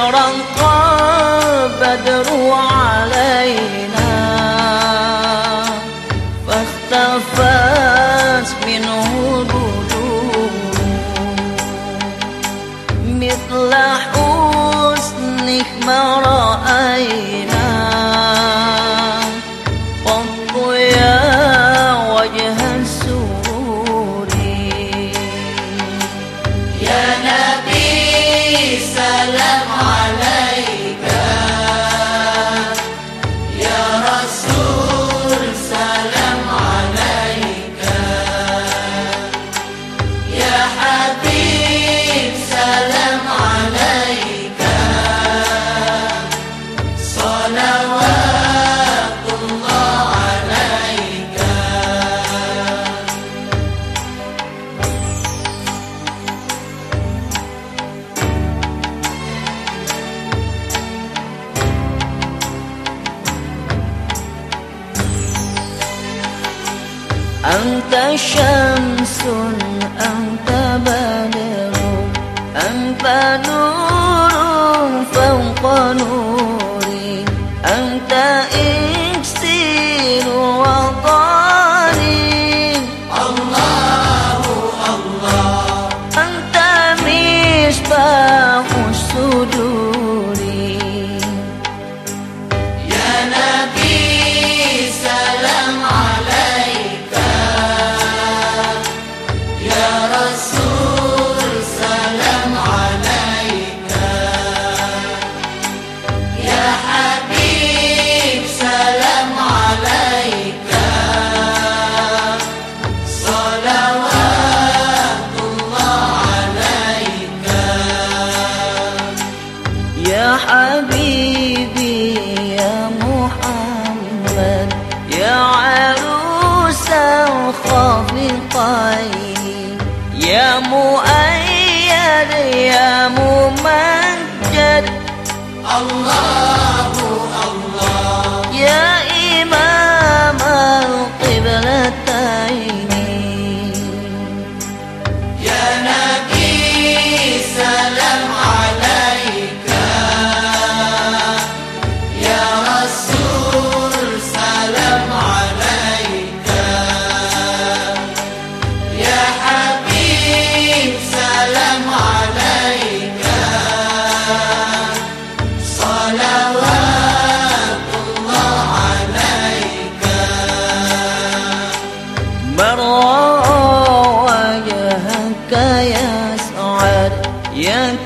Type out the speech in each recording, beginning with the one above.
أشرق البدر علينا. فاختفت منه البدور مثل حسنك ما رأينا. أنت شمس أنت بدر أنت نور فوق نوري أنت إكسير حبيبي يا محمد يا عروس الخافقين يا مؤيد يا ممجد. الله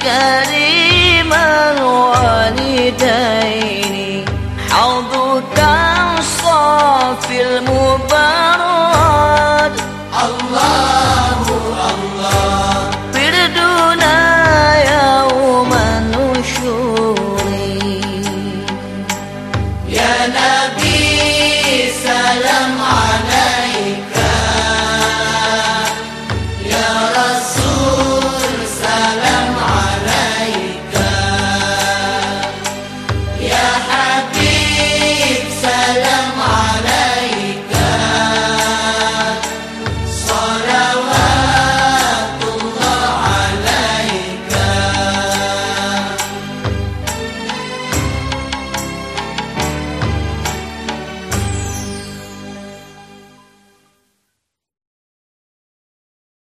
كريما والدين حوضك الصافي المبرد الله الله بردنا يوم النشور. يا نار